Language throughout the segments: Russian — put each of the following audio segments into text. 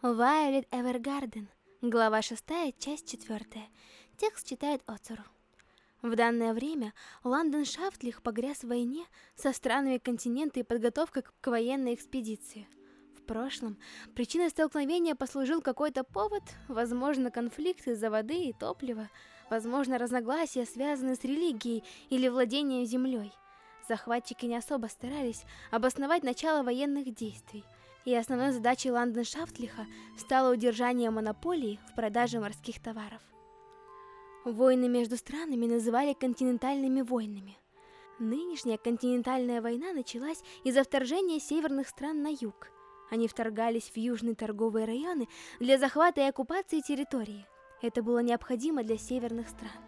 Вайолет Эвергарден. Глава 6, часть 4. Текст читает Оцеру. В данное время Лондон Шафтлих погряз в войне со странами континента и подготовкой к военной экспедиции. В прошлом причиной столкновения послужил какой-то повод, возможно, конфликт из-за воды и топлива, возможно, разногласия, связанные с религией или владением землей. Захватчики не особо старались обосновать начало военных действий – и основной задачей Ланденшафтлиха стало удержание монополии в продаже морских товаров. Войны между странами называли континентальными войнами. Нынешняя континентальная война началась из-за вторжения северных стран на юг. Они вторгались в южные торговые районы для захвата и оккупации территории. Это было необходимо для северных стран.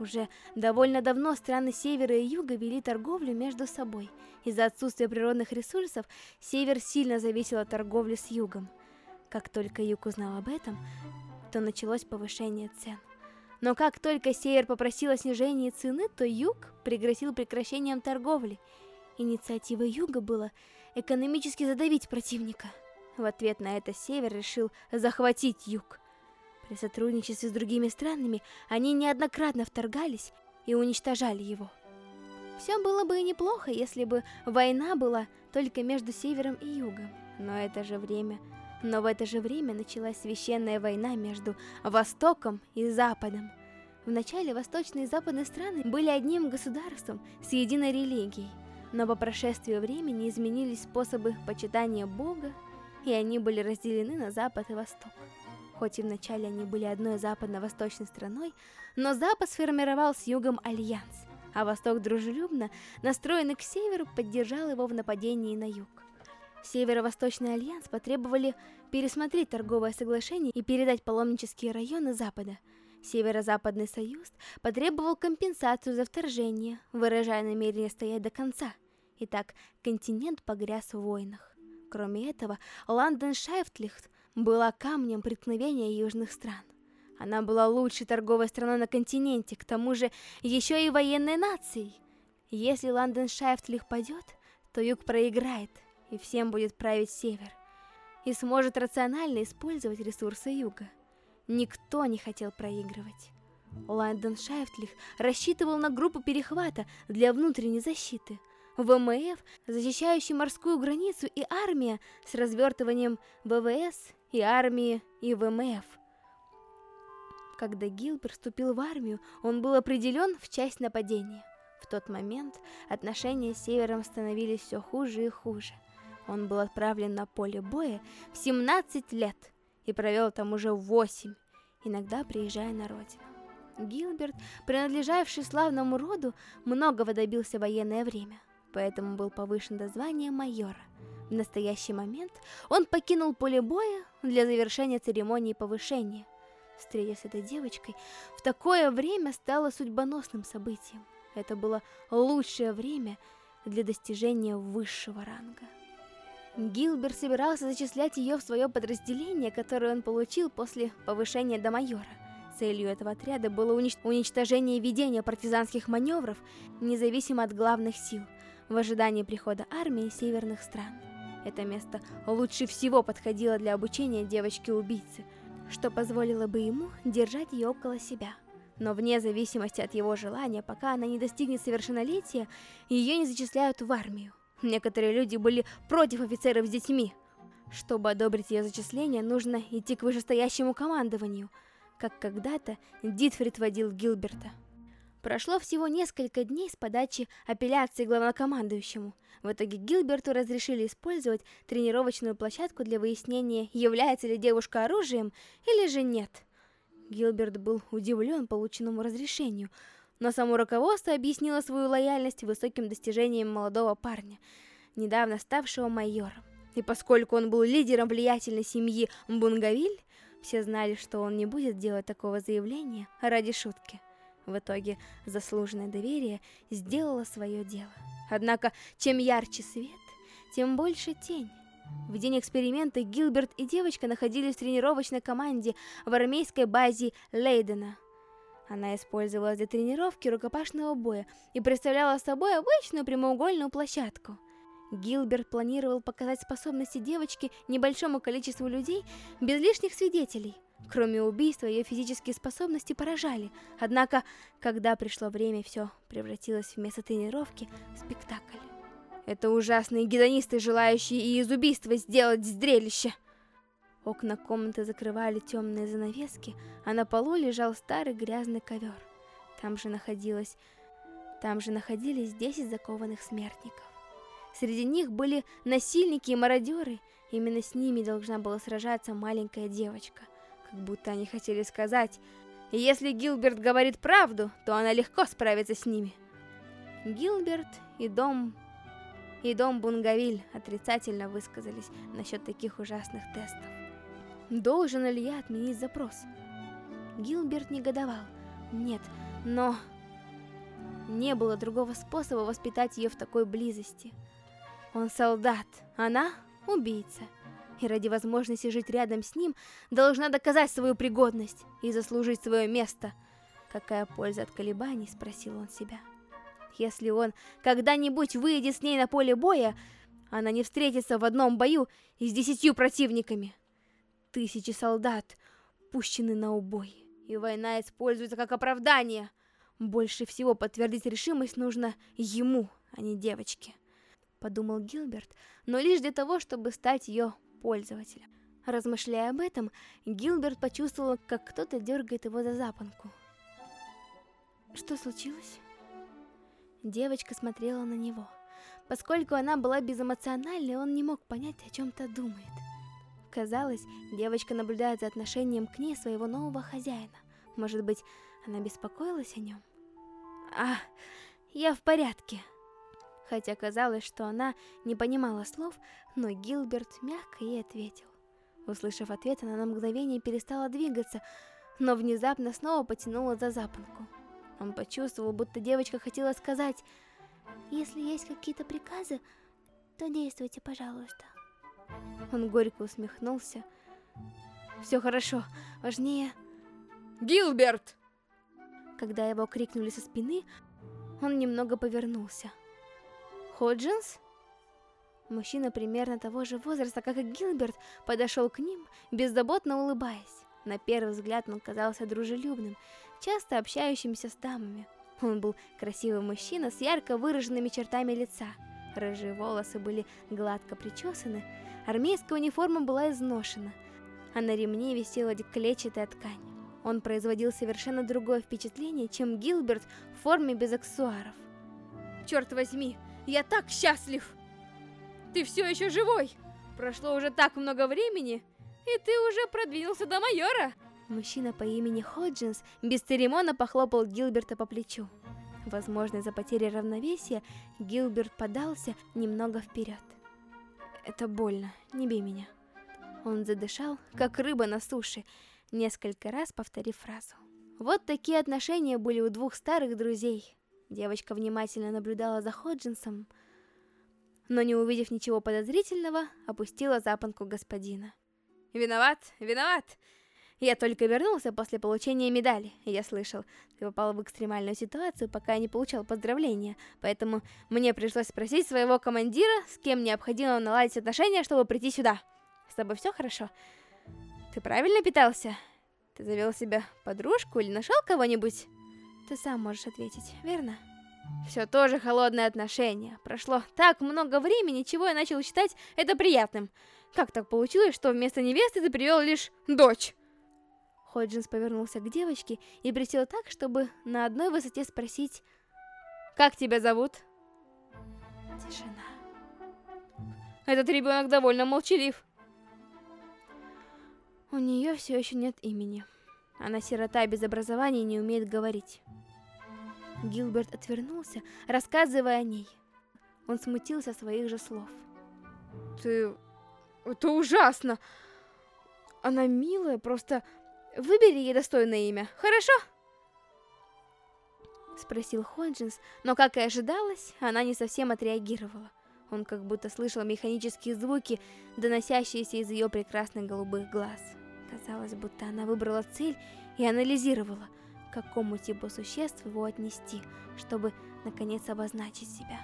Уже довольно давно страны севера и юга вели торговлю между собой. Из-за отсутствия природных ресурсов север сильно зависел от торговли с югом. Как только юг узнал об этом, то началось повышение цен. Но как только север попросил о снижении цены, то юг пригрозил прекращением торговли. Инициатива юга была экономически задавить противника. В ответ на это север решил захватить юг. При сотрудничестве с другими странами они неоднократно вторгались и уничтожали его. Все было бы неплохо, если бы война была только между севером и югом. Но это же время... Но в это же время началась священная война между Востоком и Западом. Вначале восточные и западные страны были одним государством с единой религией, но по прошествии времени изменились способы почитания Бога, и они были разделены на Запад и Восток. Хоть и вначале они были одной западно-восточной страной, но Запад сформировал с Югом альянс, а Восток дружелюбно, настроенный к северу, поддержал его в нападении на Юг. Северо-Восточный альянс потребовали пересмотреть торговое соглашение и передать паломнические районы Запада. Северо-Западный союз потребовал компенсацию за вторжение, выражая намерение стоять до конца. Итак, континент погряз в войнах. Кроме этого, Лондон Шайфтлихт была камнем преткновения южных стран. Она была лучшей торговой страной на континенте, к тому же еще и военной нацией. Если Ланденшафтлих падет, то юг проиграет, и всем будет править север, и сможет рационально использовать ресурсы юга. Никто не хотел проигрывать. Лондон Шайфтлих рассчитывал на группу перехвата для внутренней защиты, ВМФ, защищающий морскую границу, и армия с развертыванием ВВС и армии, и ВМФ. Когда Гилберт вступил в армию, он был определен в часть нападения. В тот момент отношения с Севером становились все хуже и хуже. Он был отправлен на поле боя в 17 лет и провел там уже 8, иногда приезжая на родину. Гилберт, принадлежавший славному роду, многого добился в военное время, поэтому был повышен до звания майора. В настоящий момент он покинул поле боя для завершения церемонии повышения. Встреча с этой девочкой в такое время стало судьбоносным событием. Это было лучшее время для достижения высшего ранга. Гилберт собирался зачислять ее в свое подразделение, которое он получил после повышения до майора. Целью этого отряда было унич уничтожение и ведение партизанских маневров, независимо от главных сил, в ожидании прихода армии северных стран. Это место лучше всего подходило для обучения девочки-убийцы, что позволило бы ему держать ее около себя. Но вне зависимости от его желания, пока она не достигнет совершеннолетия, ее не зачисляют в армию. Некоторые люди были против офицеров с детьми. Чтобы одобрить ее зачисление, нужно идти к вышестоящему командованию, как когда-то Дитфрид водил Гилберта. Прошло всего несколько дней с подачи апелляции главнокомандующему. В итоге Гилберту разрешили использовать тренировочную площадку для выяснения, является ли девушка оружием или же нет. Гилберт был удивлен полученному разрешению, но само руководство объяснило свою лояльность высоким достижением молодого парня, недавно ставшего майором. И поскольку он был лидером влиятельной семьи Бунгавиль, все знали, что он не будет делать такого заявления ради шутки. В итоге заслуженное доверие сделало свое дело. Однако, чем ярче свет, тем больше тень. В день эксперимента Гилберт и девочка находились в тренировочной команде в армейской базе Лейдена. Она использовалась для тренировки рукопашного боя и представляла собой обычную прямоугольную площадку. Гилберт планировал показать способности девочки небольшому количеству людей без лишних свидетелей. Кроме убийства, ее физические способности поражали. Однако, когда пришло время, все превратилось вместо тренировки в спектакль. Это ужасные гедонисты, желающие и из убийства сделать зрелище. Окна комнаты закрывали темные занавески, а на полу лежал старый грязный ковер. Там же находилось... Там же находились 10 закованных смертников. Среди них были насильники и мародеры. Именно с ними должна была сражаться маленькая девочка. Как будто они хотели сказать, если Гилберт говорит правду, то она легко справится с ними. Гилберт и дом... И дом Бунгавиль отрицательно высказались насчет таких ужасных тестов. Должен ли я отменить запрос? Гилберт негодовал. Нет, но... Не было другого способа воспитать ее в такой близости. Он солдат, она убийца. И ради возможности жить рядом с ним, должна доказать свою пригодность и заслужить свое место. Какая польза от колебаний, спросил он себя. Если он когда-нибудь выйдет с ней на поле боя, она не встретится в одном бою и с десятью противниками. Тысячи солдат пущены на убой, и война используется как оправдание. Больше всего подтвердить решимость нужно ему, а не девочке подумал Гилберт, но лишь для того, чтобы стать ее пользователем. Размышляя об этом, Гилберт почувствовал, как кто-то дергает его за запонку. Что случилось? Девочка смотрела на него. Поскольку она была безэмоциональной, он не мог понять, о чем-то думает. Казалось, девочка наблюдает за отношением к ней своего нового хозяина. Может быть, она беспокоилась о нем? А, я в порядке хотя казалось, что она не понимала слов, но Гилберт мягко ей ответил. Услышав ответ, она на мгновение перестала двигаться, но внезапно снова потянула за запонку. Он почувствовал, будто девочка хотела сказать, «Если есть какие-то приказы, то действуйте, пожалуйста». Он горько усмехнулся. «Все хорошо, важнее...» «Гилберт!» Когда его крикнули со спины, он немного повернулся. Ходжинс? Мужчина примерно того же возраста, как и Гилберт, подошел к ним, беззаботно улыбаясь. На первый взгляд он казался дружелюбным, часто общающимся с дамами. Он был красивый мужчина с ярко выраженными чертами лица. Рыжие волосы были гладко причесаны, армейская униформа была изношена, а на ремне висела клетчатая ткань. Он производил совершенно другое впечатление, чем Гилберт в форме без аксессуаров. «Черт возьми!» Я так счастлив! Ты все еще живой! Прошло уже так много времени, и ты уже продвинулся до майора!» Мужчина по имени Ходжинс без церемона похлопал Гилберта по плечу. Возможно, из-за потери равновесия Гилберт подался немного вперед. «Это больно, не бей меня». Он задышал, как рыба на суше, несколько раз повторив фразу. Вот такие отношения были у двух старых друзей, Девочка внимательно наблюдала за Ходжинсом, но не увидев ничего подозрительного, опустила запонку господина. «Виноват, виноват!» Я только вернулся после получения медали. Я слышал, ты попал в экстремальную ситуацию, пока не получал поздравления. Поэтому мне пришлось спросить своего командира, с кем необходимо наладить отношения, чтобы прийти сюда. С тобой все хорошо? Ты правильно питался? Ты завел себе подружку или нашел кого-нибудь? Ты сам можешь ответить, верно? Все тоже холодное отношение. Прошло так много времени, чего я начал считать это приятным. Как так получилось, что вместо невесты ты привел лишь дочь? Ходжинс повернулся к девочке и присел так, чтобы на одной высоте спросить, «Как тебя зовут?» Тишина. Этот ребенок довольно молчалив. У нее все еще нет имени. Она сирота без образования и не умеет говорить. Гилберт отвернулся, рассказывая о ней. Он смутился своих же слов. Ты... это ужасно! Она милая, просто выбери ей достойное имя, хорошо? Спросил Ходжинс, но, как и ожидалось, она не совсем отреагировала. Он как будто слышал механические звуки, доносящиеся из ее прекрасных голубых глаз. Казалось, будто она выбрала цель и анализировала – к какому типу существ его отнести, чтобы наконец обозначить себя.